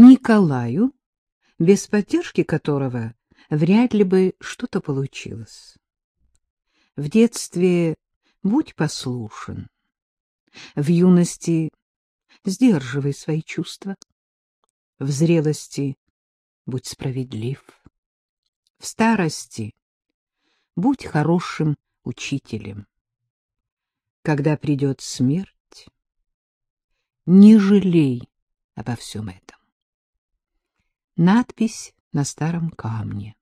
Николаю, без поддержки которого вряд ли бы что-то получилось. В детстве будь послушен, в юности сдерживай свои чувства, в зрелости будь справедлив, в старости будь хорошим учителем. Когда придет смерть, не жалей обо всем этом. Надпись на старом камне.